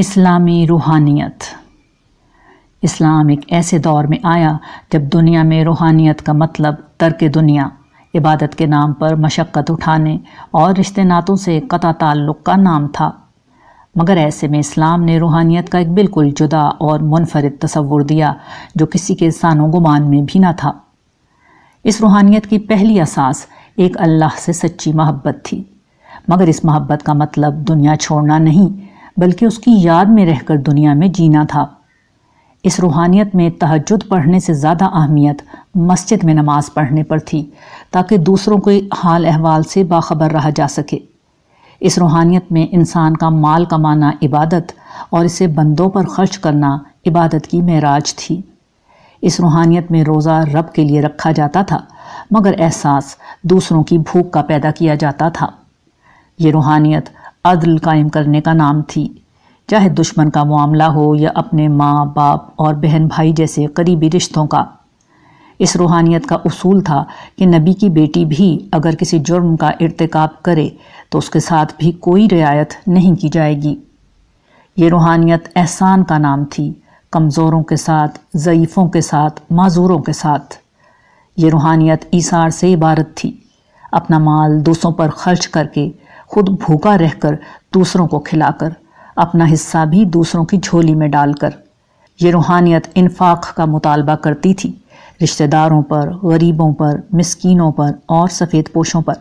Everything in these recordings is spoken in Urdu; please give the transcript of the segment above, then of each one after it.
اسلامی روحانیت۔ اسلام ایک ایسے دور میں آیا جب دنیا میں روحانیت کا مطلب ترک دنیا، عبادت کے نام پر مشقت اٹھانے اور رشتے ناتوں سے قطع تعلق کا نام تھا۔ مگر ایسے میں اسلام نے روحانیت کا ایک بالکل جدا اور منفرد تصور دیا جو کسی کے سان و گمان میں بھی نہ تھا۔ اس روحانیت کی پہلی اساس ایک اللہ سے سچی محبت تھی۔ مگر اس محبت کا مطلب دنیا چھوڑنا نہیں بلکہ اس کی یاد میں رہ کر دنیا میں جینا تھا۔ اس روحانیت میں تہجد پڑھنے سے زیادہ اہمیت مسجد میں نماز پڑھنے پر تھی، تاکہ دوسروں کے حال احوال سے باخبر رہا جا سکے۔ اس روحانیت میں انسان کا مال کمانا عبادت اور اسے بندوں پر خرچ کرنا عبادت کی معراج تھی۔ اس روحانیت میں روزہ رب کے لیے رکھا جاتا تھا، مگر احساس دوسروں کی بھوک کا پیدا کیا جاتا تھا۔ یہ روحانیت عدل قائم کرنے کا نام تھی۔ چاہے دشمن کا معاملہ ہو یا اپنے ماں، باپ اور بہن بھائی جیسے قریبی رشتوں کا۔ اس روحانیت کا اصول تھا کہ نبی کی بیٹی بھی اگر کسی جرم کا ارتکاب کرے تو اس کے ساتھ بھی کوئی رعایت نہیں کی جائے گی۔ یہ روحانیت احسان کا نام تھی، کمزوروں کے ساتھ، ضعیفوں کے ساتھ، معذوروں کے ساتھ۔ یہ روحانیت ایثار سے عبارت تھی۔ اپنا مال دوسروں پر خرچ کر کے خود بھوکا رہ کر دوسروں کو کھلا کر، اپنا حصہ بھی دوسروں کی جھولی میں ڈال کر۔ یہ روحانیت انفاق کا مطالبہ کرتی تھی، رشتہ داروں پر، غریبوں پر، مسکینوں پر اور سفید پوشوں پر۔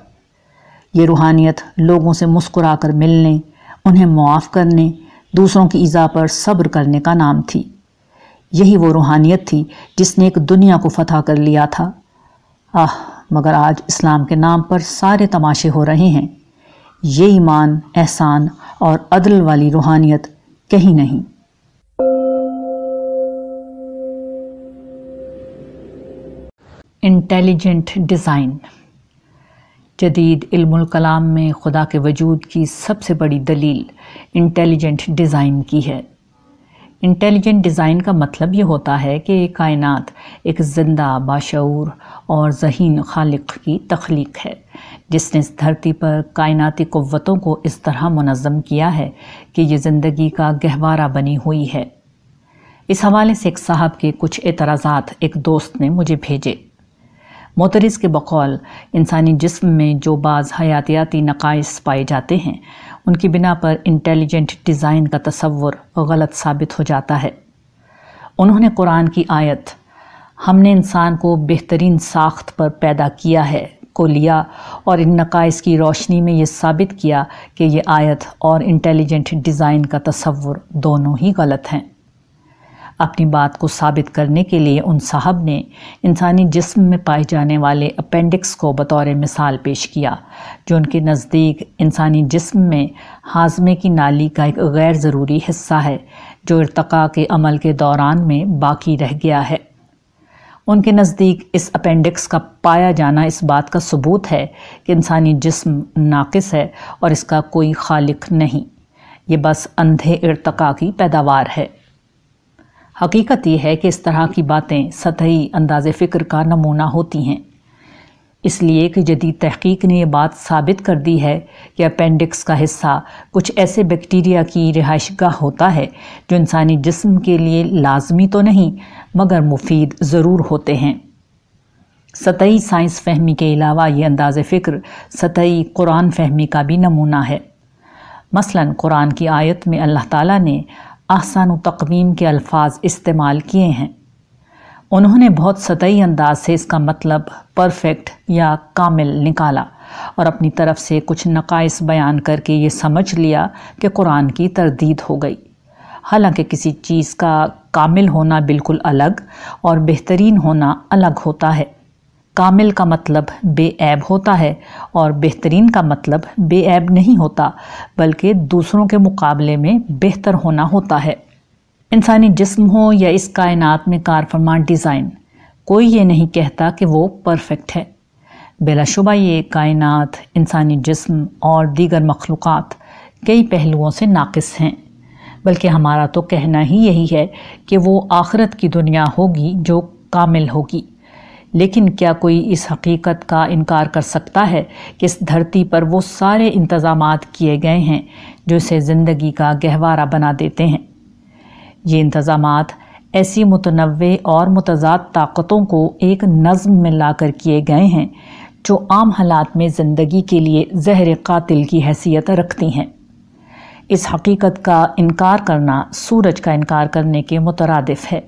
یہ روحانیت لوگوں سے مسکرا کر ملنے، انہیں معاف کرنے، دوسروں کی ایزا پر صبر کرنے کا نام تھی۔ یہی وہ روحانیت تھی جس نے ایک دنیا کو فتح کر لیا تھا۔ آہ، مگر آج اسلام کے نام پر سارے تماشے ہو رہے ہیں۔ یہ ایمان، احسان اور عدل والی روحانیت کہیں نہیں۔ Intelligent design. جدید علم الکلام میں خدا کے وجود کی سب سے بڑی دلیل انٹیلیجنٹ ڈیزائن کی ہے۔ انٹیلیجنٹ ڈیزائن کا مطلب یہ ہوتا ہے کہ کائنات ایک زندہ، باشعور اور ذہین خالق کی تخلیق ہے، جس نے اس دھرتی پر کائناتی قوتوں کو اس طرح منظم کیا ہے کہ یہ زندگی کا گہوارہ بنی ہوئی ہے۔ اس حوالے سے ایک صاحب کے کچھ اعتراضات ایک دوست نے مجھے بھیجے۔ موترز کے بقول انسانی جسم میں جو بعض حیاتیاتی نقائص پائے جاتے ہیں، ان کی بنا پر انٹیلیجنٹ ڈیزائن کا تصور غلط ثابت ہو جاتا ہے۔ انہوں نے قرآن کی آیت، ہم نے انسان کو بہترین ساخت پر پیدا کیا ہے کو لیا اور ان نقائص کی روشنی میں یہ ثابت کیا کہ یہ آیت اور انٹیلیجنٹ ڈیزائن کا تصور دونوں ہی غلط ہیں۔ اپنی بات کو ثابت کرنے کے لیے ان صاحب نے انسانی جسم میں پائے جانے والے اپینڈکس کو بطور مثال پیش کیا، جو ان کے نزدیک انسانی جسم میں ہاضمے کی نالی کا ایک غیر ضروری حصہ ہے، جو ارتقاء کے عمل کے دوران میں باقی رہ گیا ہے۔ ان کے نزدیک اس اپینڈکس کا پایا جانا اس بات کا ثبوت ہے کہ انسانی جسم ناقص ہے اور اس کا کوئی خالق نہیں۔ یہ بس اندھے ارتقاء کی پیداوار ہے۔ حقیقت یہ ہے کہ اس طرح کی باتیں سطحی انداز فکر کا نمونہ ہوتی ہیں۔ اس لیے کہ جدید تحقیق نے یہ بات ثابت کر دی ہے کہ اپینڈکس کا حصہ کچھ ایسے بیکٹیریا کی رہائش گاہ ہوتا ہے جو انسانی جسم کے لیے لازمی تو نہیں، مگر مفید ضرور ہوتے ہیں۔ سطحی سائنس فہمی کے علاوہ یہ انداز فکر سطحی قرآن فہمی کا بھی نمونہ ہے۔ مثلا قرآن کی آیت میں اللہ تعالیٰ نے احسان و تقویم کے الفاظ استعمال کیے ہیں۔ انہوں نے بہت سطحی انداز سے اس کا مطلب پرفیکٹ یا کامل نکالا اور اپنی طرف سے کچھ نقائص بیان کر کے یہ سمجھ لیا کہ قرآن کی تردید ہو گئی۔ حالانکہ کسی چیز کا کامل ہونا بالکل الگ اور بہترین ہونا الگ ہوتا ہے۔ کامل کا مطلب بے عیب ہوتا ہے اور بہترین کا مطلب بے عیب نہیں ہوتا، بلکہ دوسروں کے مقابلے میں بہتر ہونا ہوتا ہے۔ انسانی جسم ہو یا اس کائنات میں کار فرمان ڈیزائن، کوئی یہ نہیں کہتا کہ وہ پرفیکٹ ہے۔ بلا شبہ یہ کائنات، انسانی جسم اور دیگر مخلوقات کئی پہلوؤں سے ناقص ہیں۔ بلکہ ہمارا تو کہنا ہی یہی ہے کہ وہ آخرت کی دنیا ہوگی جو کامل ہوگی۔ لیکن کیا کوئی اس حقیقت کا انکار کر سکتا ہے کہ اس دھرتی پر وہ سارے انتظامات کیے گئے ہیں جو اسے زندگی کا گہوارہ بنا دیتے ہیں؟ یہ انتظامات ایسی متنوع اور متضاد طاقتوں کو ایک نظم میں لا کر کیے گئے ہیں جو عام حالات میں زندگی کے لیے زہر قاتل کی حیثیت رکھتی ہیں۔ اس حقیقت کا انکار کرنا سورج کا انکار کرنے کے مترادف ہے۔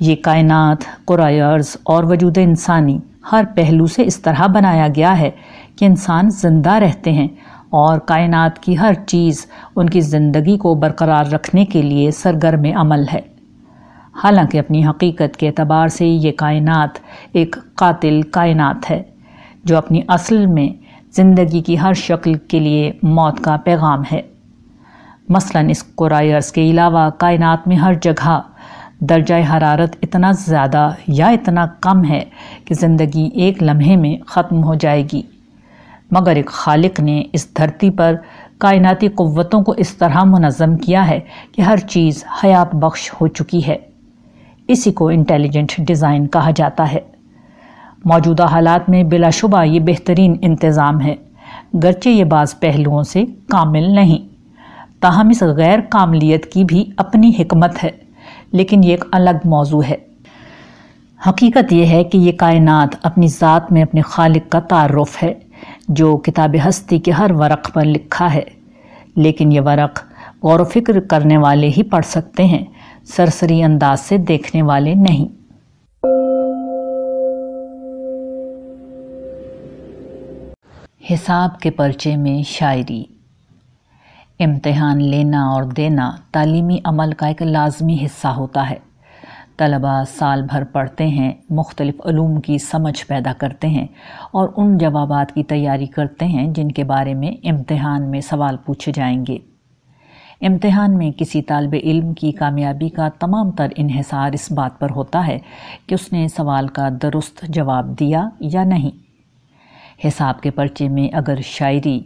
یہ کائنات قرائرز اور وجود انسانی ہر پہلو سے اس طرح بنایا گیا ہے کہ انسان زندہ رہتے ہیں اور کائنات کی ہر چیز ان کی زندگی کو برقرار رکھنے کے لیے سرگرم عمل ہے۔ حالانکہ اپنی حقیقت کے اعتبار سے یہ کائنات ایک قاتل کائنات ہے، جو اپنی اصل میں زندگی کی ہر شکل کے لیے موت کا پیغام ہے۔ مثلا اس قرائرز کے علاوہ کائنات میں ہر جگہ درجہ حرارت اتنا زیادہ یا اتنا کم ہے کہ زندگی ایک لمحے میں ختم ہو جائے گی۔ مگر ایک خالق نے اس دھرتی پر کائناتی قوتوں کو اس طرح منظم کیا ہے کہ ہر چیز حیات بخش ہو چکی ہے۔ اسی کو انٹیلیجنٹ ڈیزائن کہا جاتا ہے۔ موجودہ حالات میں بلا شبہ یہ بہترین انتظام ہے۔ گرچہ یہ بعض پہلوؤں سے کامل نہیں، تاہم اس غیر کاملیت کی بھی اپنی حکمت ہے۔ لیکن یہ ایک الگ موضوع ہے۔ حقیقت یہ ہے کہ یہ کائنات اپنی ذات میں اپنے خالق کا تعارف ہے، جو کتاب ہستی کے ہر ورق پر لکھا ہے۔ لیکن یہ ورق غور و فکر کرنے والے ہی پڑھ سکتے ہیں، سرسری انداز سے دیکھنے والے نہیں۔ حساب کے پرچے میں شاعری۔ امتحان لینا اور دینا تعلیمی عمل کا ایک لازمی حصہ ہوتا ہے۔ طلبہ سال بھر پڑھتے ہیں، مختلف علوم کی سمجھ پیدا کرتے ہیں اور ان جوابات کی تیاری کرتے ہیں جن کے بارے میں امتحان میں سوال پوچھے جائیں گے۔ امتحان میں کسی طالب علم کی کامیابی کا تمام تر انحصار اس بات پر ہوتا ہے کہ اس نے سوال کا درست جواب دیا یا نہیں۔ حساب کے پرچے میں اگر شاعری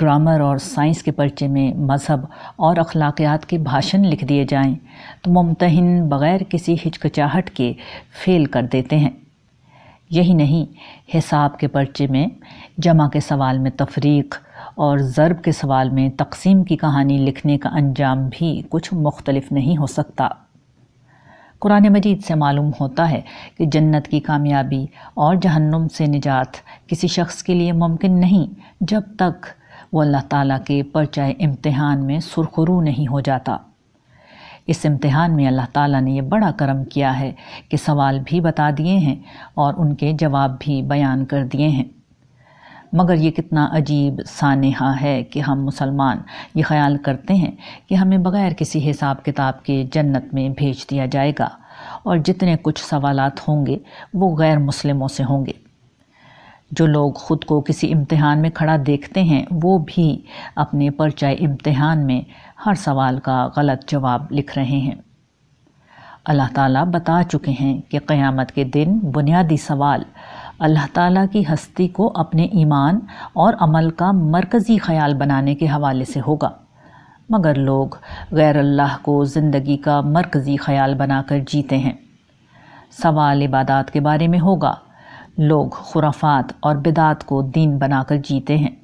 گرامر اور سائنس کے پرچے میں مذہب اور اخلاقیات کے بھاشن لکھ دیے جائیں تو ممتحن بغیر کسی ہچکچاہٹ کے فیل کر دیتے ہیں۔ یہی نہیں، حساب کے پرچے میں، جمع کے سوال میں تفریق اور ضرب کے سوال میں تقسیم کی کہانی لکھنے کا انجام بھی کچھ مختلف نہیں ہو سکتا۔ قرآن مجید سے معلوم ہوتا ہے کہ جنت کی کامیابی اور جہنم سے نجات کسی شخص کے لیے ممکن نہیں جب تک وہ اللہ تعالیٰ کے پرچائے امتحان میں سرخرو نہیں ہو جاتا۔ اس امتحان میں اللہ تعالیٰ نے یہ بڑا کرم کیا ہے کہ سوال بھی بتا دیے ہیں اور ان کے جواب بھی بیان کر دیے ہیں۔ مگر یہ کتنا عجیب سانحہ ہے کہ ہم مسلمان یہ خیال کرتے ہیں کہ ہمیں بغیر کسی حساب کتاب کے جنت میں بھیج دیا جائے گا اور جتنے کچھ سوالات ہوں گے وہ غیر مسلموں سے ہوں گے۔ جو لوگ خود کو کسی امتحان میں کھڑا دیکھتے ہیں وہ بھی اپنے پرچائے امتحان میں ہر سوال کا غلط جواب لکھ رہے ہیں۔ اللہ تعالیٰ بتا چکے ہیں کہ قیامت کے دن بنیادی سوال اللہ تعالیٰ کی ہستی کو اپنے ایمان اور عمل کا مرکزی خیال بنانے کے حوالے سے ہوگا۔ مگر لوگ غیر اللہ کو زندگی کا مرکزی خیال بنا کر جیتے ہیں۔ سوال عبادات کے بارے میں ہوگا۔ لوگ خرافات اور بدعات کو دین بنا کر جیتے ہیں۔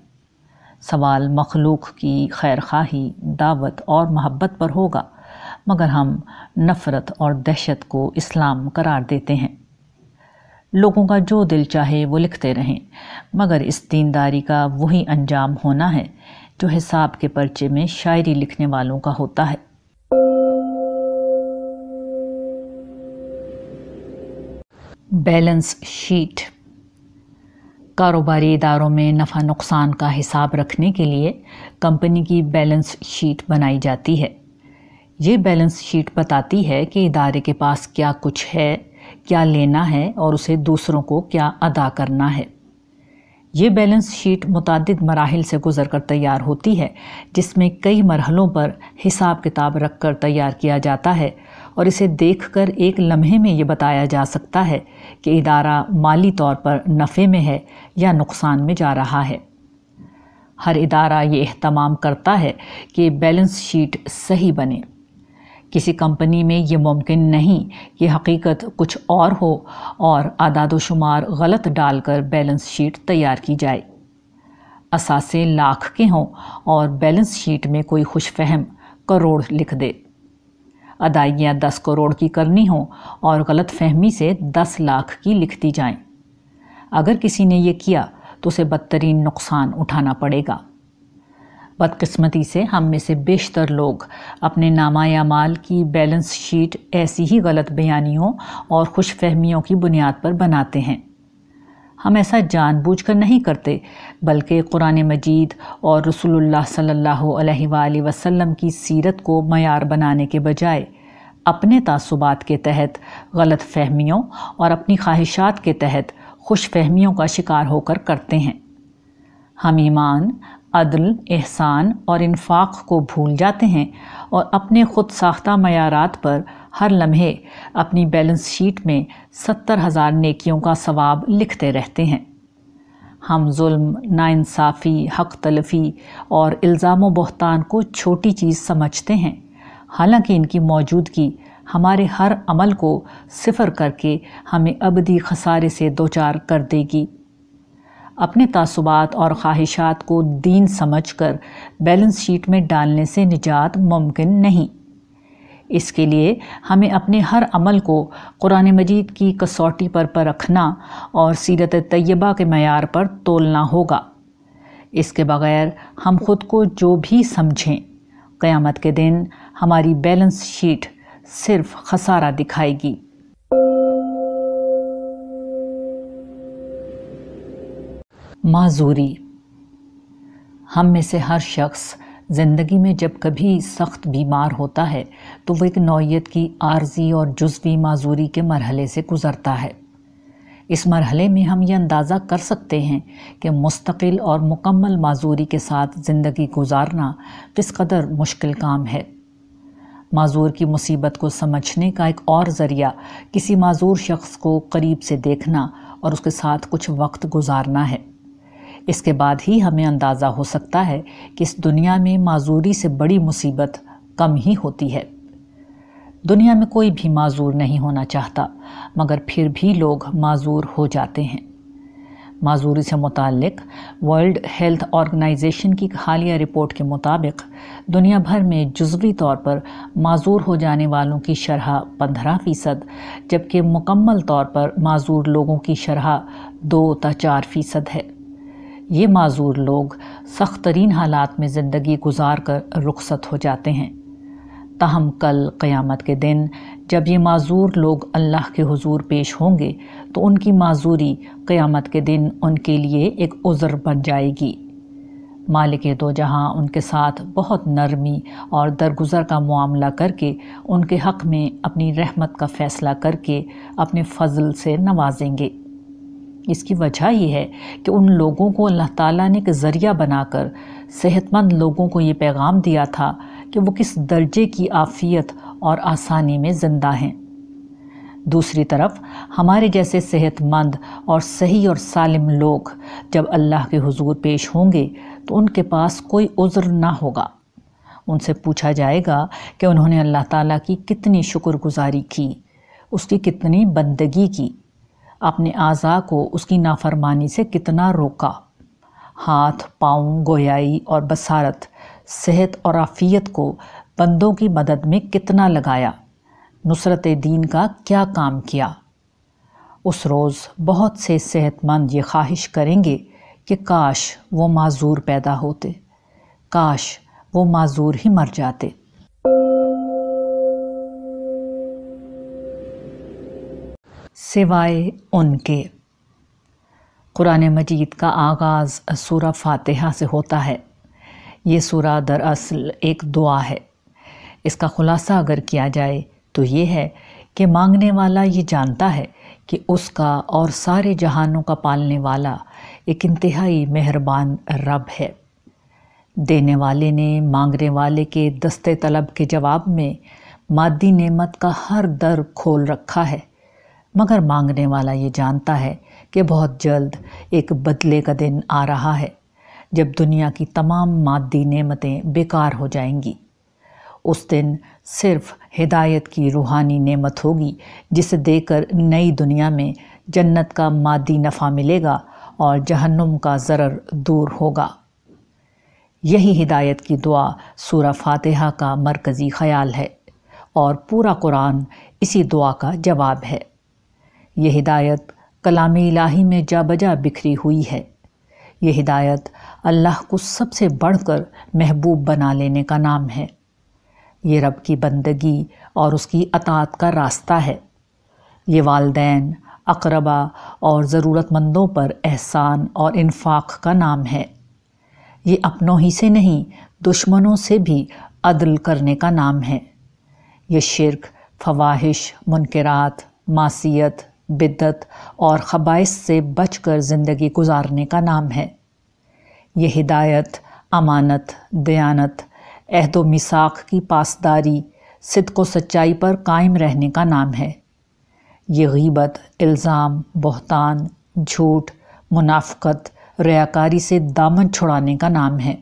سوال مخلوق کی خیر خواہی دعوت اور محبت پر ہوگا۔ مگر ہم نفرت اور دہشت کو اسلام قرار دیتے ہیں۔ لوگوں کا جو دل چاہے وہ لکھتے رہیں۔ مگر اس دینداری کا وہی انجام ہونا ہے جو حساب کے پرچے میں شاعری لکھنے والوں کا ہوتا ہے۔ Balance sheet. کاروباری اداروں میں نفع نقصان کا حساب رکھنے کے لیے کمپنی کی بیلنس شیٹ بنائی جاتی ہے۔ یہ بیلنس شیٹ بتاتی ہے کہ ادارے کے پاس کیا کچھ ہے۔ کیا لینا ہے اور اسے دوسروں کو کیا ادا کرنا ہے۔ یہ بیلنس شیٹ متعدد مراحل سے گزر کر تیار ہوتی ہے، جس میں کئی مرحلوں پر حساب کتاب رکھ کر تیار کیا جاتا ہے اور اسے دیکھ کر ایک لمحے میں یہ بتایا جا سکتا ہے کہ ادارہ مالی طور پر نفع میں ہے یا نقصان میں جا رہا ہے۔ ہر ادارہ یہ اہتمام کرتا ہے کہ بیلنس شیٹ صحیح بنے۔ کسی کمپنی میں یہ ممکن نہیں کہ حقیقت کچھ اور ہو اور اعداد و شمار غلط ڈال کر بیلنس شیٹ تیار کی جائے۔ اثاثے لاکھ کے ہوں اور بیلنس شیٹ میں کوئی خوش فہم کروڑ لکھ دے۔ ادائیگیاں دس کروڑ کی کرنی ہوں اور غلط فہمی سے دس لاکھ کی لکھتی جائیں۔ اگر کسی نے یہ کیا تو اسے بدترین نقصان اٹھانا پڑے گا۔ بدقسمتی سے ہم میں سے بیشتر لوگ اپنے نامہ اعمال کی بیلنس شیٹ ایسی ہی غلط بیانیوں اور خوش فہمیوں کی بنیاد پر بناتے ہیں۔ ہم ایسا جان بوجھ کر نہیں کرتے، بلکہ قرآن مجید اور رسول اللہ صلی اللہ علیہ وآلہ وسلم کی سیرت کو معیار بنانے کے بجائے اپنے تعصبات کے تحت غلط فہمیوں اور اپنی خواہشات کے تحت خوش فہمیوں کا شکار ہو کر کرتے ہیں۔ ہم ایمان عدل، احسان اور انفاق کو بھول جاتے ہیں اور اپنے خود ساختہ معیارات پر ہر لمحے اپنی بیلنس شیٹ میں ستر ہزار نیکیوں کا ثواب لکھتے رہتے ہیں۔ ہم ظلم، ناانصافی، حق تلفی اور الزام و بہتان کو چھوٹی چیز سمجھتے ہیں۔ حالانکہ ان کی موجودگی ہمارے ہر عمل کو صفر کر کے ہمیں ابدی خسارے سے دوچار کر دے گی۔ اپنے تعصبات اور خواہشات کو دین سمجھ کر بیلنس شیٹ میں ڈالنے سے نجات ممکن نہیں۔ اس کے لیے ہمیں اپنے ہر عمل کو قرآن مجید کی کسوٹی پر پرکھنا اور سیرت طیبہ کے معیار پر تولنا ہوگا۔ اس کے بغیر ہم خود کو جو بھی سمجھیں، قیامت کے دن ہماری بیلنس شیٹ صرف خسارہ دکھائے گی۔ معذوری۔ ہم میں سے ہر شخص زندگی میں جب کبھی سخت بیمار ہوتا ہے، تو وہ ایک نوعیت کی عارضی اور جزوی معذوری کے مرحلے سے گزرتا ہے۔ اس مرحلے میں ہم یہ اندازہ کر سکتے ہیں کہ مستقل اور مکمل معذوری کے ساتھ زندگی گزارنا کس قدر مشکل کام ہے۔ معذور کی مصیبت کو سمجھنے کا ایک اور ذریعہ کسی معذور شخص کو قریب سے دیکھنا اور اس کے ساتھ کچھ وقت گزارنا ہے۔ اس کے بعد ہی ہمیں اندازہ ہو سکتا ہے کہ اس دنیا میں معذوری سے بڑی مصیبت کم ہی ہوتی ہے۔ دنیا میں کوئی بھی معذور نہیں ہونا چاہتا، مگر پھر بھی لوگ معذور ہو جاتے ہیں۔ معذوری سے متعلق ورلڈ ہیلتھ آرگنائزیشن کی حالیہ رپورٹ کے مطابق دنیا بھر میں جزوی طور پر معذور ہو جانے والوں کی شرح پندرہ فیصد، جبکہ مکمل طور پر معذور لوگوں کی شرح دو تا چار فیصد ہے۔ یہ معذور لوگ سخت ترین حالات میں زندگی گزار کر رخصت ہو جاتے ہیں۔ تاہم کل قیامت کے دن جب یہ معذور لوگ اللہ کے حضور پیش ہوں گے تو ان کی معذوری قیامت کے دن ان کے لیے ایک عذر بن جائے گی۔ مالک دو جہاں ان کے ساتھ بہت نرمی اور درگزر کا معاملہ کر کے ان کے حق میں اپنی رحمت کا فیصلہ کر کے اپنے فضل سے نوازیں گے۔ اس کی وجہ یہ ہے کہ ان لوگوں کو اللہ تعالیٰ نے ایک ذریعہ بنا کر صحت مند لوگوں کو یہ پیغام دیا تھا کہ وہ کس درجے کی آفیت اور آسانی میں زندہ ہیں۔ دوسری طرف، ہمارے جیسے صحت مند اور صحیح اور سالم لوگ جب اللہ کے حضور پیش ہوں گے تو ان کے پاس کوئی عذر نہ ہوگا۔ ان سے پوچھا جائے گا کہ انہوں نے اللہ تعالیٰ کی کتنی شکر گزاری کی، اس کی کتنی بندگی کی۔ اپنے اعضاء کو اس کی نافرمانی سے کتنا روکا؟ ہاتھ، پاؤں، گویائی اور بصارت، صحت اور عافیت کو بندوں کی مدد میں کتنا لگایا؟ نصرت دین کا کیا کام کیا؟ اس روز بہت سے صحت مند یہ خواہش کریں گے کہ کاش وہ معذور پیدا ہوتے، کاش وہ معذور ہی مر جاتے۔ سوائے ان کے۔ قرآن مجید کا آغاز سورہ فاتحہ سے ہوتا ہے۔ یہ سورہ دراصل ایک دعا ہے۔ اس کا خلاصہ اگر کیا جائے تو یہ ہے کہ مانگنے والا یہ جانتا ہے کہ اس کا اور سارے جہانوں کا پالنے والا ایک انتہائی مہربان رب ہے۔ دینے والے نے مانگنے والے کے دستے طلب کے جواب میں مادی نعمت کا ہر در کھول رکھا ہے۔ مگر مانگنے والا یہ جانتا ہے کہ بہت جلد ایک بدلے کا دن آ رہا ہے، جب دنیا کی تمام مادی نعمتیں بیکار ہو جائیں گی۔ اس دن صرف ہدایت کی روحانی نعمت ہوگی، جسے دے کر نئی دنیا میں جنت کا مادی نفع ملے گا اور جہنم کا ضرر دور ہوگا۔ یہی ہدایت کی دعا سورہ فاتحہ کا مرکزی خیال ہے اور پورا قرآن اسی دعا کا جواب ہے۔ یہ ہدایت کلام الہی میں جا بجا بکھری ہوئی ہے۔ یہ ہدایت اللہ کو سب سے بڑھ کر محبوب بنا لینے کا نام ہے۔ یہ رب کی بندگی اور اس کی اطاعت کا راستہ ہے۔ یہ والدین، اقربا اور ضرورت مندوں پر احسان اور انفاق کا نام ہے۔ یہ اپنوں ہی سے نہیں، دشمنوں سے بھی عدل کرنے کا نام ہے۔ یہ شرک، فواہش، منکرات، معصیت بدت اور خبائص سے بچ کر زندگی گزارنے کا نام ہے۔ یہ ہدایت، امانت، دیانت، عہد و مساق کی پاسداری، صدق و سچائی پر قائم رہنے کا نام ہے۔ یہ غیبت، الزام، بہتان، جھوٹ، منافقت ریاکاری سے دامن چھڑانے کا نام ہے۔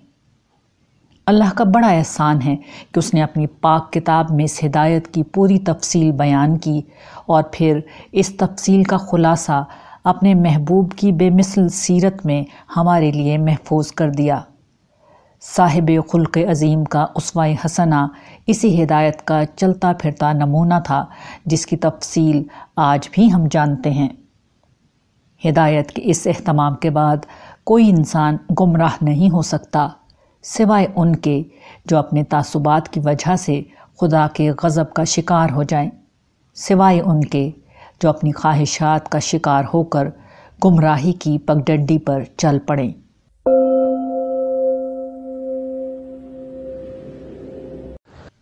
اللہ کا بڑا احسان ہے کہ اس نے اپنی پاک کتاب میں اس ہدایت کی پوری تفصیل بیان کی اور پھر اس تفصیل کا خلاصہ اپنے محبوب کی بے مثل سیرت میں ہمارے لیے محفوظ کر دیا۔ صاحب خلق عظیم کا اسوائے حسنہ اسی ہدایت کا چلتا پھرتا نمونہ تھا جس کی تفصیل آج بھی ہم جانتے ہیں۔ ہدایت کے اس اہتمام کے بعد کوئی انسان گمراہ نہیں ہو سکتا۔ سوائے ان کے جو اپنے تعصبات کی وجہ سے خدا کے غضب کا شکار ہو جائیں، سوائے ان کے جو اپنی خواہشات کا شکار ہو کر گمراہی کی پگڈنڈی پر چل پڑیں۔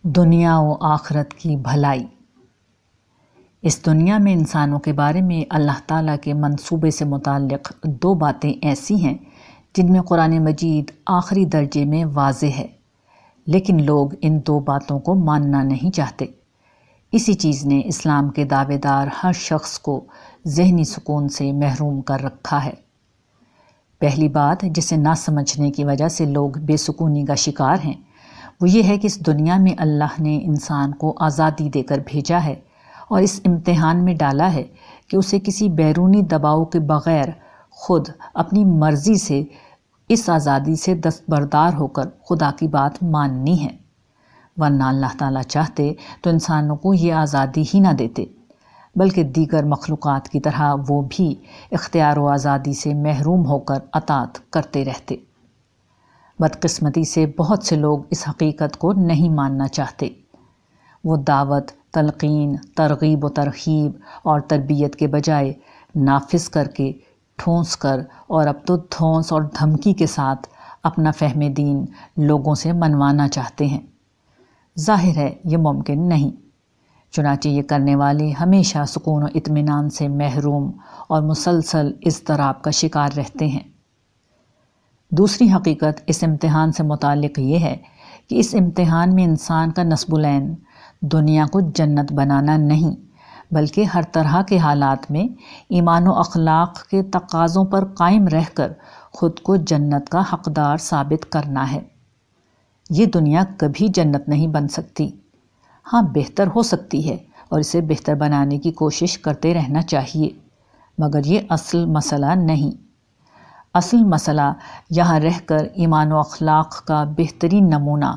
دنیا و آخرت کی بھلائی۔ اس دنیا میں انسانوں کے بارے میں اللہ تعالیٰ کے منصوبے سے متعلق دو باتیں ایسی ہیں جن میں قرآن مجید آخری درجے میں واضح ہے، لیکن لوگ ان دو باتوں کو ماننا نہیں چاہتے۔ اسی چیز نے اسلام کے دعوے دار ہر شخص کو ذہنی سکون سے محروم کر رکھا ہے۔ پہلی بات جسے نہ سمجھنے کی وجہ سے لوگ بے سکونی کا شکار ہیں، وہ یہ ہے کہ اس دنیا میں اللہ نے انسان کو آزادی دے کر بھیجا ہے اور اس امتحان میں ڈالا ہے کہ اسے کسی بیرونی دباؤ کے بغیر خود اپنی مرضی سے اس آزادی سے دستبردار ہو کر خدا کی بات ماننی ہے۔ ورنہ اللہ تعالیٰ چاہتے تو انسانوں کو یہ آزادی ہی نہ دیتے، بلکہ دیگر مخلوقات کی طرح وہ بھی اختیار و آزادی سے محروم ہو کر اطاعت کرتے رہتے۔ بدقسمتی سے بہت سے لوگ اس حقیقت کو نہیں ماننا چاہتے۔ وہ دعوت، تلقین، ترغیب و ترغیب اور تربیت کے بجائے نافذ کر کے ٹھونس کر اور اب تو دھونس اور دھمکی کے ساتھ اپنا فہم دین لوگوں سے منوانا چاہتے ہیں۔ ظاہر ہے، یہ ممکن نہیں۔ چنانچہ یہ کرنے والے ہمیشہ سکون و اطمینان سے محروم اور مسلسل اضطراب کا شکار رہتے ہیں۔ دوسری حقیقت اس امتحان سے متعلق یہ ہے کہ اس امتحان میں انسان کا نصب العین دنیا کو جنت بنانا نہیں۔ بلکہ ہر طرح کے حالات میں ایمان و اخلاق کے تقاضوں پر قائم رہ کر خود کو جنت کا حقدار ثابت کرنا ہے۔ یہ دنیا کبھی جنت نہیں بن سکتی۔ ہاں بہتر ہو سکتی ہے اور اسے بہتر بنانے کی کوشش کرتے رہنا چاہیے، مگر یہ اصل مسئلہ نہیں۔ اصل مسئلہ یہاں رہ کر ایمان و اخلاق کا بہترین نمونہ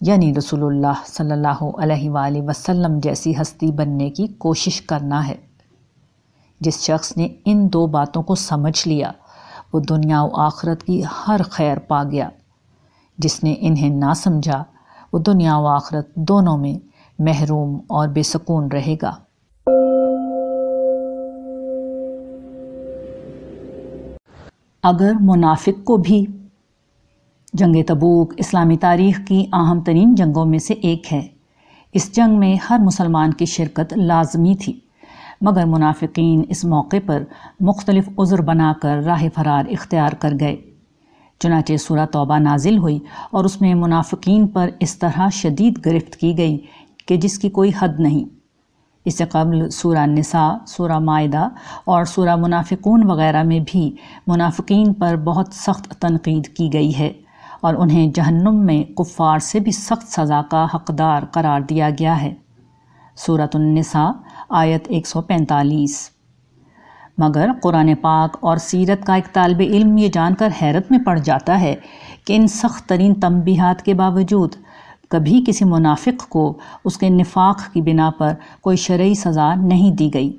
یعنی رسول اللہ صلی اللہ علیہ وآلہ وسلم جیسی ہستی بننے کی کوشش کرنا ہے۔ جس شخص نے ان دو باتوں کو سمجھ لیا، وہ دنیا و آخرت کی ہر خیر پا گیا۔ جس نے انہیں نہ سمجھا، وہ دنیا و آخرت دونوں میں محروم اور بے سکون رہے گا۔ اگر منافق کو بھی جنگ تبوک اسلامی تاریخ کی اہم ترین جنگوں میں سے ایک ہے۔ اس جنگ میں ہر مسلمان کی شرکت لازمی تھی، مگر منافقین اس موقع پر مختلف عذر بنا کر راہ فرار اختیار کر گئے۔ چنانچہ سورہ توبہ نازل ہوئی اور اس میں منافقین پر اس طرح شدید گرفت کی گئی کہ جس کی کوئی حد نہیں۔ اس سے قبل سورہ نساء، سورہ معدہ اور سورہ منافقون وغیرہ میں بھی منافقین پر بہت سخت تنقید کی گئی ہے۔ اور انہیں جہنم میں کفار سے بھی سخت سزا کا حقدار قرار دیا گیا ہے۔ صورت النساء، آیت 145 مگر قرآن پاک اور سیرت کا ایک طالب علم یہ جان کر حیرت میں پڑ جاتا ہے کہ ان سخت ترین تنبیہات کے باوجود کبھی کسی منافق کو اس کے نفاق کی بنا پر کوئی شرعی سزا نہیں دی گئی۔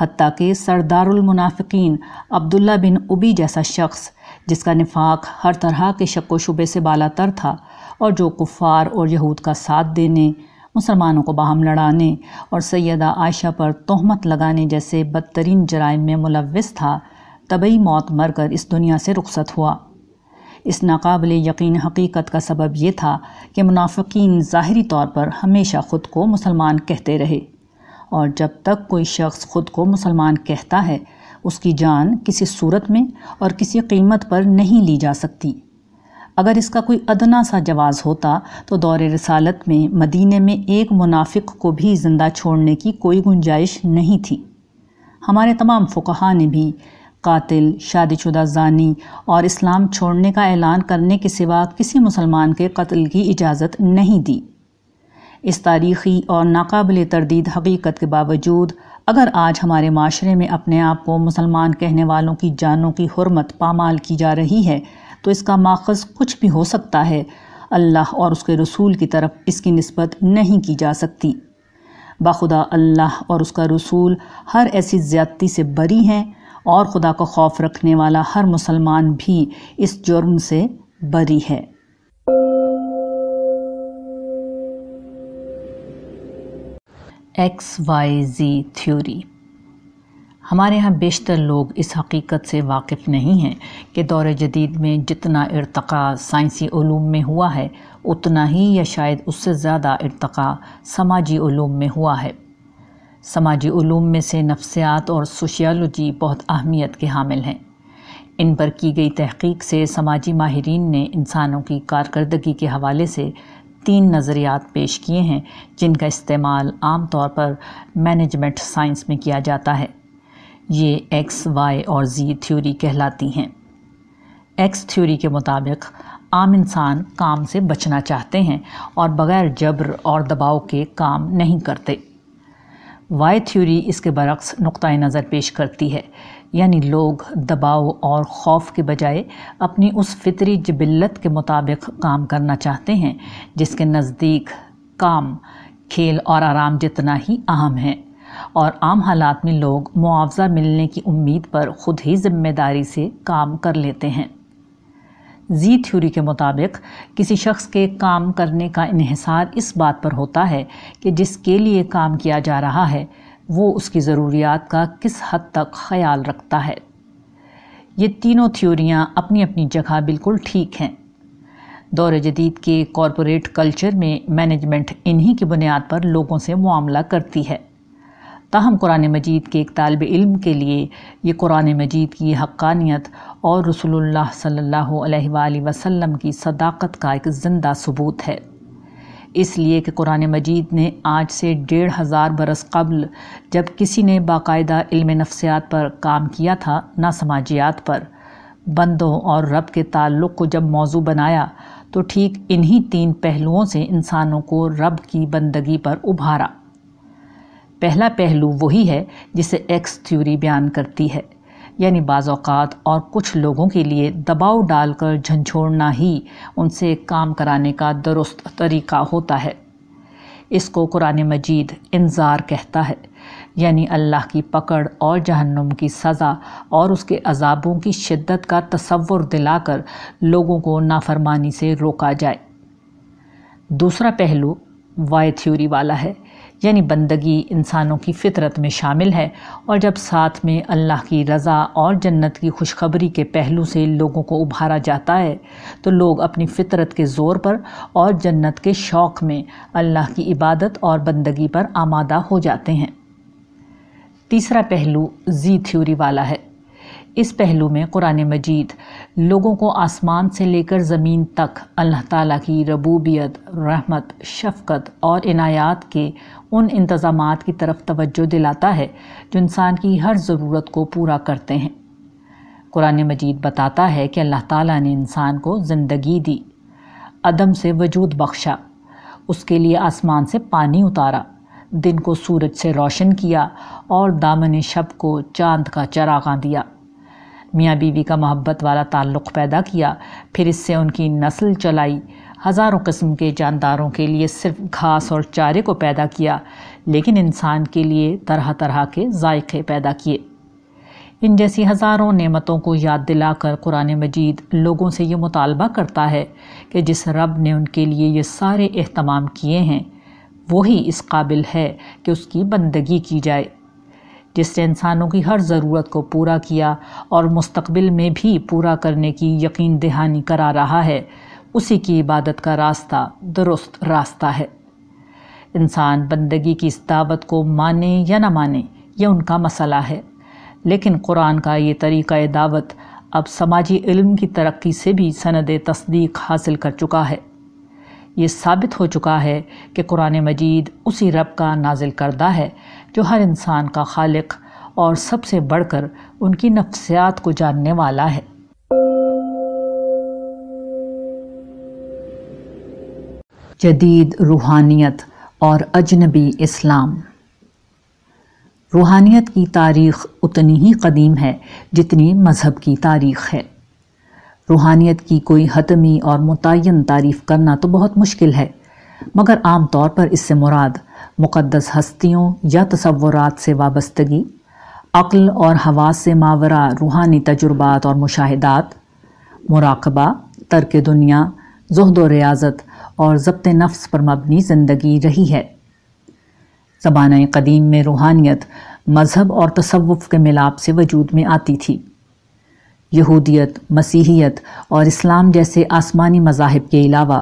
حتیٰ کہ سردار المنافقین عبداللہ بن ابی جیسا شخص، جس کا نفاق ہر طرح کے شک و شبے سے بالا تر تھا اور جو کفار اور یہود کا ساتھ دینے، مسلمانوں کو باہم لڑانے اور سیدہ عائشہ پر تہمت لگانے جیسے بدترین جرائم میں ملوث تھا طبعی موت مر کر اس دنیا سے رخصت ہوا۔ اس ناقابل یقین حقیقت کا سبب یہ تھا کہ منافقین ظاہری طور پر ہمیشہ خود کو مسلمان کہتے رہے۔ اور جب تک کوئی شخص خود کو مسلمان کہتا ہے، اس کی جان کسی صورت میں اور کسی قیمت پر نہیں لی جا سکتی۔ اگر اس کا کوئی ادنا سا جواز ہوتا تو دور رسالت میں مدینہ میں ایک منافق کو بھی زندہ چھوڑنے کی کوئی گنجائش نہیں تھی۔ ہمارے تمام فقہا نے بھی قاتل، شادی شدہ زانی اور اسلام چھوڑنے کا اعلان کرنے کے سوا کسی مسلمان کے قتل کی اجازت نہیں دی۔ اس تاریخی اور ناقابل تردید حقیقت کے باوجود، اگر آج ہمارے معاشرے میں اپنے آپ کو مسلمان کہنے والوں کی جانوں کی حرمت پامال کی جا رہی ہے، تو اس کا ماخذ کچھ بھی ہو سکتا ہے۔ اللہ اور اس کے رسول کی طرف اس کی نسبت نہیں کی جا سکتی۔ بخدا اللہ اور اس کا رسول ہر ایسی زیادتی سے بری ہیں اور خدا کو خوف رکھنے والا ہر مسلمان بھی اس جرم سے بری ہے۔ ایکس وائی زی تھیوری ہمارے ہاں بیشتر لوگ اس حقیقت سے واقف نہیں ہیں کہ دور جدید میں جتنا ارتقاء سائنسی علوم میں ہوا ہے، اتنا ہی یا شاید اس سے زیادہ ارتقاء سماجی علوم میں ہوا ہے۔ سماجی علوم میں سے نفسیات اور سوشیالوجی بہت اہمیت کے حامل ہیں۔ ان پر کی گئی تحقیق سے سماجی ماہرین نے انسانوں کی کارکردگی کے حوالے سے تین نظریات پیش کیے ہیں، جن کا استعمال عام طور پر مینجمنٹ سائنس میں کیا جاتا ہے۔ یہ ایکس، وائی اور زی تھیوری کہلاتی ہیں۔ ایکس تھیوری کے مطابق عام انسان کام سے بچنا چاہتے ہیں اور بغیر جبر اور دباؤ کے کام نہیں کرتے۔ وائی تھیوری اس کے برعکس نقطۂ نظر پیش کرتی ہے۔ یعنی لوگ دباؤ اور خوف کے بجائے اپنی اس فطری جبلت کے مطابق کام کرنا چاہتے ہیں، جس کے نزدیک کام، کھیل اور آرام جتنا ہی اہم ہے۔ اور عام حالات میں لوگ معاوضہ ملنے کی امید پر خود ہی ذمہ داری سے کام کر لیتے ہیں۔ زی تھیوری کے مطابق، کسی شخص کے کام کرنے کا انحصار اس بات پر ہوتا ہے کہ جس کے لیے کام کیا جا رہا ہے وہ اس کی ضروریات کا کس حد تک خیال رکھتا ہے۔ یہ تینوں تھیوریاں اپنی اپنی جگہ بالکل ٹھیک ہیں۔ دور جدید کے کارپوریٹ کلچر میں مینجمنٹ انہی کی بنیاد پر لوگوں سے معاملہ کرتی ہے۔ تاہم قرآن مجید کے ایک طالب علم کے لیے یہ قرآن مجید کی حقانیت اور رسول اللہ صلی اللہ علیہ وآلہ وسلم کی صداقت کا ایک زندہ ثبوت ہے۔ اس لیے کہ قرآن مجید نے آج سے ڈیڑھ ہزار برس قبل جب کسی نے باقاعدہ علم نفسیات پر کام کیا تھا، نہ سماجیات پر۔ بندوں اور رب کے تعلق کو جب موضوع بنایا تو ٹھیک انہی تین پہلوؤں سے انسانوں کو رب کی بندگی پر ابھارا۔ پہلا پہلو وہی ہے جسے ایکس تھیوری بیان کرتی ہے۔ یعنی بعض اوقات اور کچھ لوگوں کے لیے دباؤ ڈال کر جھنجھوڑنا ہی ان سے کام کرانے کا درست طریقہ ہوتا ہے۔ اس کو قرآن مجید انظار کہتا ہے یعنی اللہ کی پکڑ اور جہنم کی سزا اور اس کے عذابوں کی شدت کا تصور دلا کر لوگوں کو نافرمانی سے روکا جائے۔ دوسرا پہلو وائی تھیوری والا ہے یعنی بندگی انسانوں کی فطرت میں شامل ہے اور جب ساتھ میں اللہ کی رضا اور جنت کی خوشخبری کے پہلو سے لوگوں کو ابھارا جاتا ہے، تو لوگ اپنی فطرت کے زور پر اور جنت کے شوق میں اللہ کی عبادت اور بندگی پر آمادہ ہو جاتے ہیں۔ تیسرا پہلو زی تھیوری والا ہے۔ اس پہلو میں قرآن مجید، لوگوں کو آسمان سے لے کر زمین تک اللہ تعالیٰ کی ربوبیت، رحمت، شفقت اور عنایات کے ان انتظامات کی طرف توجہ دلاتا ہے جو انسان کی ہر ضرورت کو پورا کرتے ہیں۔ قرآن مجید بتاتا ہے کہ اللہ تعالیٰ نے انسان کو زندگی دی، عدم سے وجود بخشا، اس کے لیے آسمان سے پانی اتارا، دن کو سورج سے روشن کیا اور دامن شب کو چاند کا چراغاں دیا۔ میاں بیوی کا محبت والا تعلق پیدا کیا، پھر اس سے ان کی نسل چلائی۔ ہزاروں قسم کے جانداروں کے لیے صرف گھاس اور چارے کو پیدا کیا، لیکن انسان کے لیے طرح طرح کے ذائقے پیدا کیے۔ ان جیسی ہزاروں نعمتوں کو یاد دلا کر قرآن مجید لوگوں سے یہ مطالبہ کرتا ہے کہ جس رب نے ان کے لیے یہ سارے اہتمام کیے ہیں، وہی اس قابل ہے کہ اس کی بندگی کی جائے۔ جس نے انسانوں کی ہر ضرورت کو پورا کیا اور مستقبل میں بھی پورا کرنے کی یقین دہانی کرا رہا ہے، اسی کی عبادت کا راستہ درست راستہ ہے۔ انسان بندگی کی اس دعوت کو مانے یا نہ مانے، یہ ان کا مسئلہ ہے۔ لیکن قرآن کا یہ طریقہ دعوت اب سماجی علم کی ترقی سے بھی سند تصدیق حاصل کر چکا ہے۔ یہ ثابت ہو چکا ہے کہ قرآن مجید اسی رب کا نازل کردہ ہے۔ جو ہر انسان کا خالق اور سب سے بڑھ کر ان کی نفسیات کو جاننے والا ہے۔ جدید روحانیت اور اجنبی اسلام۔ روحانیت کی تاریخ اتنی ہی قدیم ہے جتنی مذہب کی تاریخ ہے۔ روحانیت کی کوئی حتمی اور متعین تعریف کرنا تو بہت مشکل ہے، مگر عام طور پر اس سے مراد مقدس ہستیوں یا تصورات سے وابستگی، عقل اور حواس سے ماورہ روحانی تجربات اور مشاہدات، مراقبہ، ترک دنیا، زہد و ریاضت اور ضبط نفس پر مبنی زندگی رہی ہے۔ زبانۂ قدیم میں روحانیت مذہب اور تصوف کے ملاپ سے وجود میں آتی تھی۔ یہودیت، مسیحیت اور اسلام جیسے آسمانی مذاہب کے علاوہ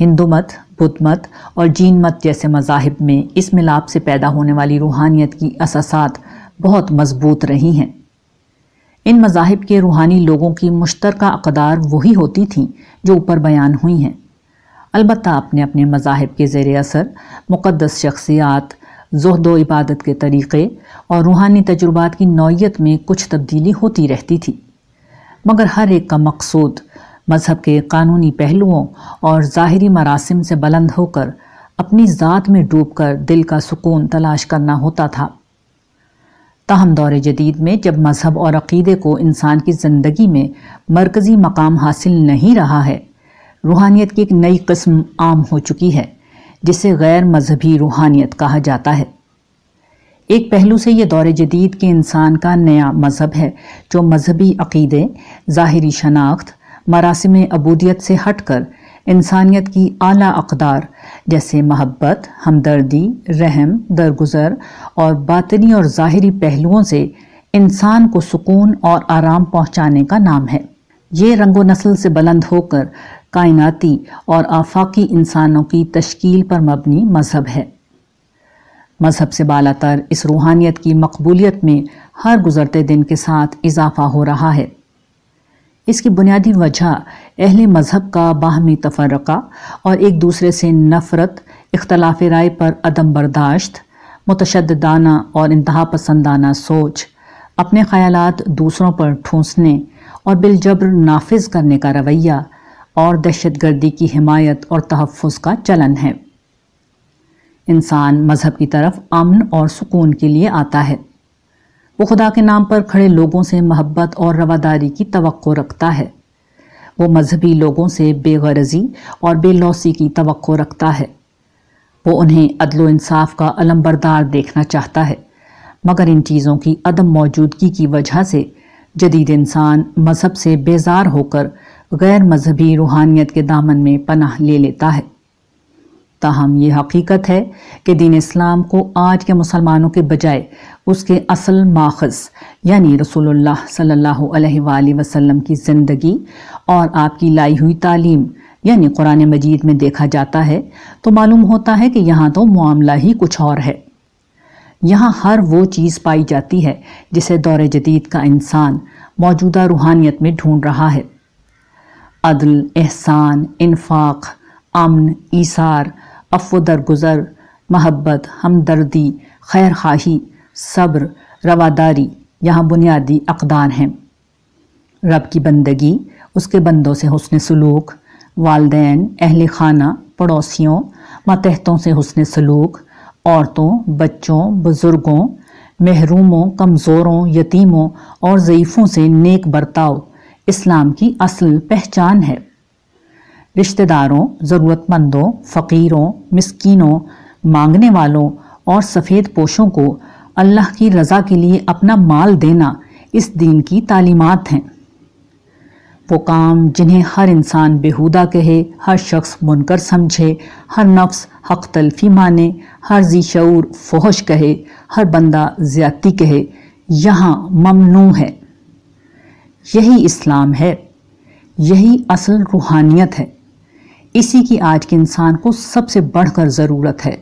ہندو مت، بدھ مت اور جین مت جیسے مذاہب میں اس ملاپ سے پیدا ہونے والی روحانیت کی اساسات بہت مضبوط رہی ہیں۔ ان مذاہب کے روحانی لوگوں کی مشترکہ اقدار وہی ہوتی تھیں جو اوپر بیان ہوئی ہیں۔ البتہ اپنے اپنے مذاہب کے زیر اثر، مقدس شخصیات، زہد و عبادت کے طریقے اور روحانی تجربات کی نوعیت میں کچھ تبدیلی ہوتی رہتی تھی۔ مگر ہر ایک کا مقصود مذہب کے قانونی پہلوؤں اور ظاہری مراسم سے بلند ہو کر اپنی ذات میں ڈوب کر دل کا سکون تلاش کرنا ہوتا تھا۔ تاہم دور جدید میں جب مذہب اور عقیدے کو انسان کی زندگی میں مرکزی مقام حاصل نہیں رہا ہے، روحانیت کی ایک نئی قسم عام ہو چکی ہے، جسے غیر مذہبی روحانیت کہا جاتا ہے۔ ایک پہلو سے یہ دور جدید کے انسان کا نیا مذہب ہے، جو مذہبی عقیدے، ظاہری شناخت مراسم عبودیت سے ہٹ کر انسانیت کی اعلیٰ اقدار جیسے محبت، ہمدردی، رحم، درگزر اور باطنی اور ظاہری پہلوؤں سے انسان کو سکون اور آرام پہنچانے کا نام ہے۔ یہ رنگ و نسل سے بلند ہو کر کائناتی اور آفاقی انسانوں کی تشکیل پر مبنی مذہب ہے۔ مذہب سے بالا تر اس روحانیت کی مقبولیت میں ہر گزرتے دن کے ساتھ اضافہ ہو رہا ہے۔ اس کی بنیادی وجہ اہل مذہب کا باہمی تفرقہ اور ایک دوسرے سے نفرت، اختلاف رائے پر عدم برداشت، متشددانہ اور انتہا پسندانہ سوچ، اپنے خیالات دوسروں پر ٹھونسنے اور بالجبر نافذ کرنے کا رویہ اور دہشت گردی کی حمایت اور تحفظ کا چلن ہے۔ انسان مذہب کی طرف امن اور سکون کے لیے آتا ہے۔ وہ خدا کے نام پر کھڑے لوگوں سے محبت اور رواداری کی توقع رکھتا ہے۔ وہ مذہبی لوگوں سے بے غرضی اور بے لوسی کی توقع رکھتا ہے۔ وہ انہیں عدل و انصاف کا علم بردار دیکھنا چاہتا ہے، مگر ان چیزوں کی عدم موجودگی کی وجہ سے جدید انسان مذہب سے بیزار ہو کر غیر مذہبی روحانیت کے دامن میں پناہ لے لیتا ہے۔ تاہم یہ حقیقت ہے کہ دین اسلام کو آج کے مسلمانوں کے بجائے اس کے اصل ماخذ یعنی رسول اللہ صلی اللہ علیہ وآلہ وسلم کی زندگی اور آپ کی لائی ہوئی تعلیم یعنی قرآن مجید میں دیکھا جاتا ہے، تو معلوم ہوتا ہے کہ یہاں تو معاملہ ہی کچھ اور ہے۔ یہاں ہر وہ چیز پائی جاتی ہے جسے دور جدید کا انسان موجودہ روحانیت میں ڈھونڈ رہا ہے۔ عدل، احسان، انفاق، امن، ایثار افو درگزر، محبت، ہمدردی خیر خواہی صبر، رواداری یہاں بنیادی اقدار ہیں۔ رب کی بندگی، اس کے بندوں سے حسن سلوک، والدین، اہل خانہ، پڑوسیوں، ماتحتوں سے حسن سلوک، عورتوں، بچوں، بزرگوں، محروموں، کمزوروں، یتیموں اور ضعیفوں سے نیک برتاؤ، اسلام کی اصل پہچان ہے۔ رشتہ داروں ضرورت مندوں فقیروں، مسکینوں، مانگنے والوں اور سفید پوشوں کو اللہ کی رضا کے لیے اپنا مال دینا اس دین کی تعلیمات ہیں۔ وہ کام جنہیں ہر انسان بےحودہ کہے، ہر شخص منکر سمجھے، ہر نفس حق تلفی مانے، ہر ذی شعور فحش کہے، ہر بندہ زیادتی کہے، یہاں ممنوع ہے۔ یہی اسلام ہے، یہی اصل روحانیت ہے۔ اسی کی آج کے انسان کو سب سے بڑھ کر ضرورت ہے۔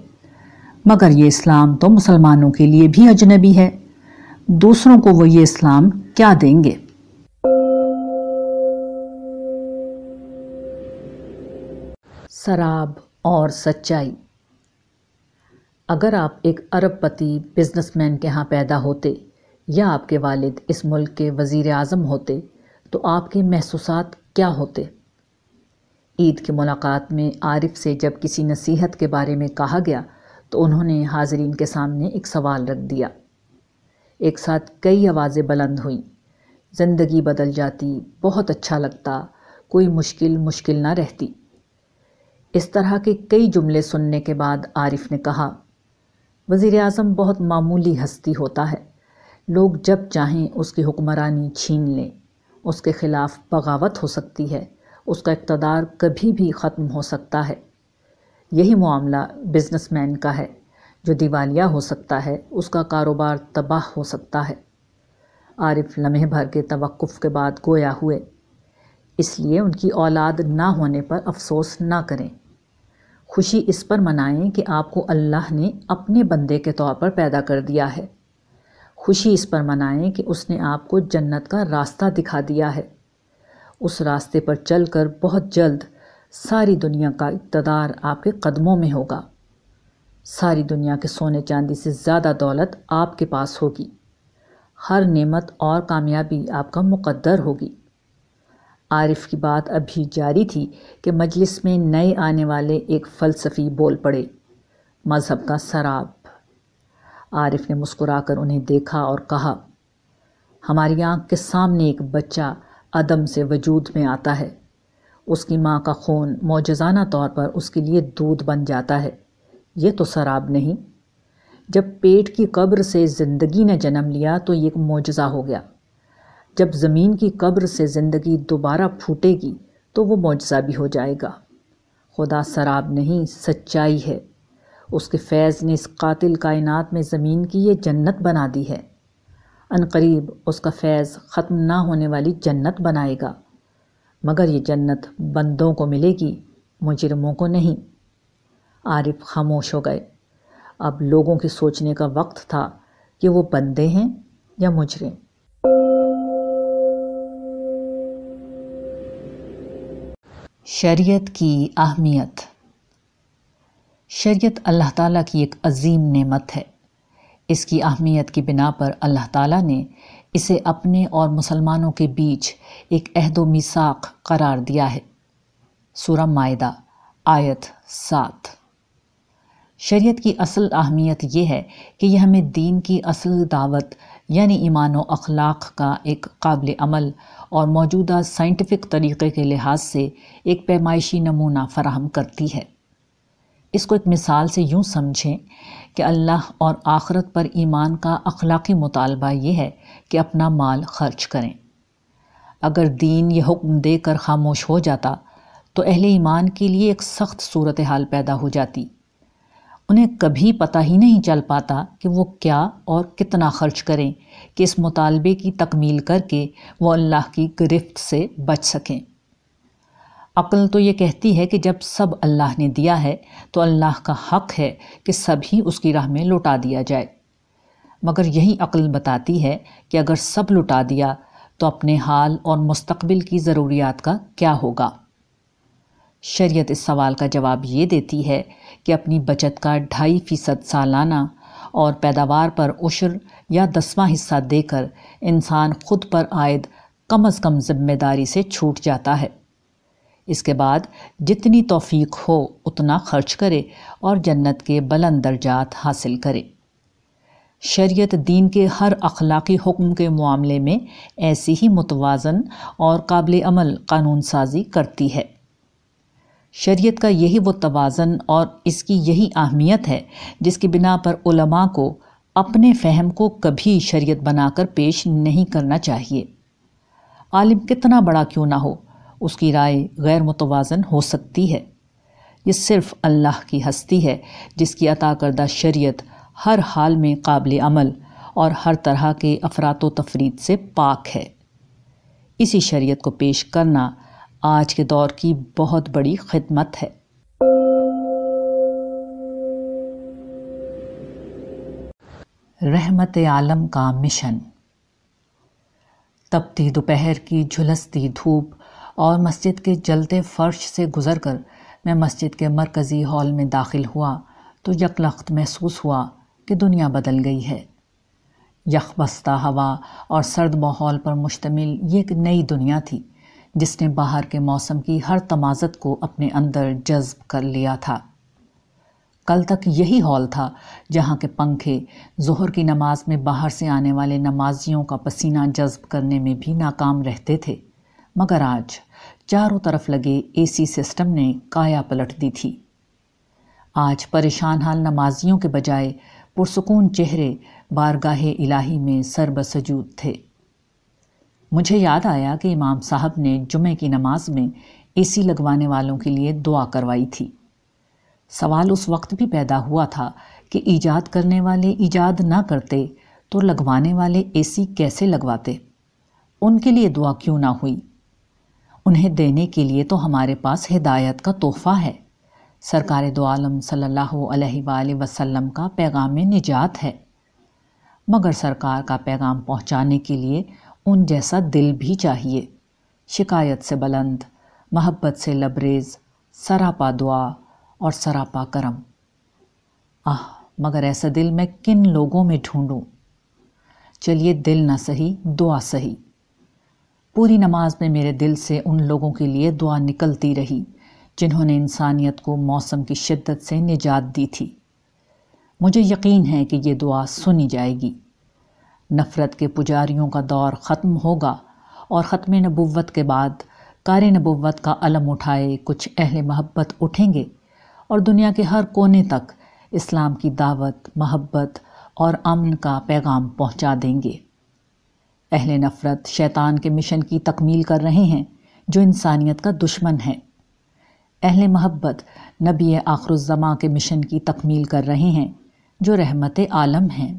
مگر یہ اسلام تو مسلمانوں کے لیے بھی اجنبی ہے۔ دوسروں کو وہ یہ اسلام کیا دیں گے؟ سراب اور سچائی۔ اگر آپ ایک ارب پتی بزنس مین کے ہاں پیدا ہوتے یا آپ کے والد اس ملک کے وزیر اعظم ہوتے تو آپ کے محسوسات کیا ہوتے؟ عید کی ملاقات میں عارف سے جب کسی نصیحت کے بارے میں کہا گیا تو انہوں نے حاضرین کے سامنے ایک سوال رکھ دیا۔ ایک ساتھ کئی آوازیں بلند ہوئیں۔ زندگی بدل جاتی، بہت اچھا لگتا، کوئی مشکل مشکل نہ رہتی۔ اس طرح کے کئی جملے سننے کے بعد عارف نے کہا وزیر اعظم بہت معمولی ہستی ہوتا ہے۔ لوگ جب چاہیں اس کی حکمرانی چھین لیں، اس کے خلاف بغاوت ہو سکتی ہے۔ اس کا اقتدار کبھی بھی ختم ہو سکتا ہے۔ یہی معاملہ بزنس مین کا ہے۔ جو دیوالیہ ہو سکتا ہے، اس کا کاروبار تباہ ہو سکتا ہے۔ عارف لمحے بھر کے توقف کے بعد گویا ہوئے۔ اس لیے ان کی اولاد نہ ہونے پر افسوس نہ کریں۔ خوشی اس پر منائیں کہ آپ کو اللہ نے اپنے بندے کے طور پر پیدا کر دیا ہے۔ خوشی اس پر منائیں کہ اس نے آپ کو جنت کا راستہ دکھا دیا ہے۔ اس راستے پر چل کر بہت جلد ساری دنیا کا اقتدار آپ کے قدموں میں ہوگا۔ ساری دنیا کے سونے چاندی سے زیادہ دولت آپ کے پاس ہوگی۔ ہر نعمت اور کامیابی آپ کا مقدر ہوگی۔ عارف کی بات ابھی جاری تھی کہ مجلس میں نئے آنے والے ایک فلسفی بول پڑے، مذہب کا سراب۔ عارف نے مسکرا کر انہیں دیکھا اور کہا، ہماری آنکھ کے سامنے ایک بچہ عدم سے وجود میں آتا ہے۔ اس کی ماں کا خون موجزانہ طور پر اس کے لیے دودھ بن جاتا ہے۔ یہ تو سراب نہیں۔ جب پیٹ کی قبر سے زندگی نے جنم لیا تو یہ ایک معجزہ ہو گیا۔ جب زمین کی قبر سے زندگی دوبارہ پھوٹے گی تو وہ معجزہ بھی ہو جائے گا۔ خدا سراب نہیں، سچائی ہے۔ اس کے فیض نے اس قاتل کائنات میں زمین کی یہ جنت بنا دی ہے۔ قریب اس کا فیض ختم نہ ہونے والی جنت بنائے گا۔ مگر یہ جنت بندوں کو ملے گی، مجرموں کو نہیں۔ عارف خاموش ہو گئے۔ اب لوگوں کے سوچنے کا وقت تھا کہ وہ بندے ہیں یا مجرم۔ شریعت کی اہمیت۔ شریعت اللہ تعالیٰ کی ایک عظیم نعمت ہے۔ اس کی اہمیت کی بنا پر اللہ تعالیٰ نے اسے اپنے اور مسلمانوں کے بیچ ایک عہد و میساق قرار دیا ہے۔ سورہ معدہ آیت سات۔ شریعت کی اصل اہمیت یہ ہے کہ یہ ہمیں دین کی اصل دعوت یعنی ایمان و اخلاق کا ایک قابل عمل اور موجودہ سائنٹیفک طریقے کے لحاظ سے ایک پیمائشی نمونہ فراہم کرتی ہے۔ اس کو ایک مثال سے یوں سمجھیں کہ اللہ اور آخرت پر ایمان کا اخلاقی مطالبہ یہ ہے کہ اپنا مال خرچ کریں۔ اگر دین یہ حکم دے کر خاموش ہو جاتا تو اہل ایمان کے لیے ایک سخت صورتحال پیدا ہو جاتی۔ انہیں کبھی پتہ ہی نہیں چل پاتا کہ وہ کیا اور کتنا خرچ کریں کہ اس مطالبے کی تکمیل کر کے وہ اللہ کی گرفت سے بچ سکیں۔ عقل تو یہ کہتی ہے کہ جب سب اللہ نے دیا ہے تو اللہ کا حق ہے کہ سب ہی اس کی راہ میں لوٹا دیا جائے۔ مگر یہی عقل بتاتی ہے کہ اگر سب لٹا دیا تو اپنے حال اور مستقبل کی ضروریات کا کیا ہوگا۔ شریعت اس سوال کا جواب یہ دیتی ہے کہ اپنی بچت کا ڈھائی فیصد سالانہ اور پیداوار پر عشر یا دسواں حصہ دے کر انسان خود پر عائد کم از کم ذمہ داری سے چھوٹ جاتا ہے۔ اس کے بعد جتنی توفیق ہو اتنا خرچ کرے اور جنت کے بلند درجات حاصل کرے۔ شریعت دین کے ہر اخلاقی حکم کے معاملے میں ایسی ہی متوازن اور قابل عمل قانون سازی کرتی ہے۔ شریعت کا یہی وہ توازن اور اس کی یہی اہمیت ہے جس کی بنا پر علماء کو اپنے فہم کو کبھی شریعت بنا کر پیش نہیں کرنا چاہیے۔ عالم کتنا بڑا کیوں نہ ہو اس کی رائے غیر متوازن ہو سکتی ہے۔ یہ صرف اللہ کی ہستی ہے جس کی عطا کردہ شریعت ہر حال میں قابل عمل اور ہر طرح کے افراد و تفرید سے پاک ہے۔ اسی شریعت کو پیش کرنا آج کے دور کی بہت بڑی خدمت ہے۔ رحمت عالم کا مشن۔ تپتی دوپہر کی جھلستی دھوپ اور مسجد کے جلتے فرش سے گزر کر میں مسجد کے مرکزی ہال میں داخل ہوا تو یکلخت محسوس ہوا کہ دنیا بدل گئی ہے۔ یخ بستہ ہوا اور سرد ماحول پر مشتمل یہ ایک نئی دنیا تھی جس نے باہر کے موسم کی ہر تمازت کو اپنے اندر جذب کر لیا تھا۔ کل تک یہی ہال تھا جہاں کے پنکھے ظہر کی نماز میں باہر سے آنے والے نمازیوں کا پسینہ جذب کرنے میں بھی ناکام رہتے تھے۔ مگر آج چاروں طرف لگے اے سی سسٹم نے کایا پلٹ دی تھی۔ آج پریشان حال نمازیوں کے بجائے پرسکون چہرے بارگاہ الہی میں سر بسجود تھے۔ مجھے یاد آیا کہ امام صاحب نے جمعہ کی نماز میں اے سی لگوانے والوں کے لیے دعا کروائی تھی۔ سوال اس وقت بھی پیدا ہوا تھا کہ ایجاد کرنے والے ایجاد نہ کرتے تو لگوانے والے اے سی کیسے لگواتے؟ ان کے لیے دعا کیوں نہ ہوئی؟ انہیں دینے کے لیے تو ہمارے پاس ہدایت کا تحفہ ہے۔ سرکار دو عالم صلی اللہ علیہ وآلہ وسلم کا پیغام نجات ہے۔ مگر سرکار کا پیغام پہنچانے کے لیے ان جیسا دل بھی چاہیے۔ شکایت سے بلند، محبت سے لبریز، سراپا دعا اور سراپا کرم۔ آہ، مگر ایسا دل میں کن لوگوں میں ڈھونڈوں؟ چلیے دل نہ سہی دعا سہی پوری نماز میں میرے دل سے ان لوگوں کے لیے دعا نکلتی رہی جنہوں نے انسانیت کو موسم کی شدت سے نجات دی تھی۔ مجھے یقین ہے کہ یہ دعا سنی جائے گی۔ نفرت کے پجاریوں کا دور ختم ہوگا اور ختم نبوت کے بعد کار نبوت کا علم اٹھائے کچھ اہل محبت اٹھیں گے اور دنیا کے ہر کونے تک اسلام کی دعوت، محبت اور امن کا پیغام پہنچا دیں گے۔ اہل نفرت شیطان کے مشن کی تکمیل کر رہے ہیں جو انسانیت کا دشمن ہے اہل محبت نبی آخر الزماں کے مشن کی تکمیل کر رہے ہیں جو رحمت عالم ہیں۔